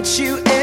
that you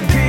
to be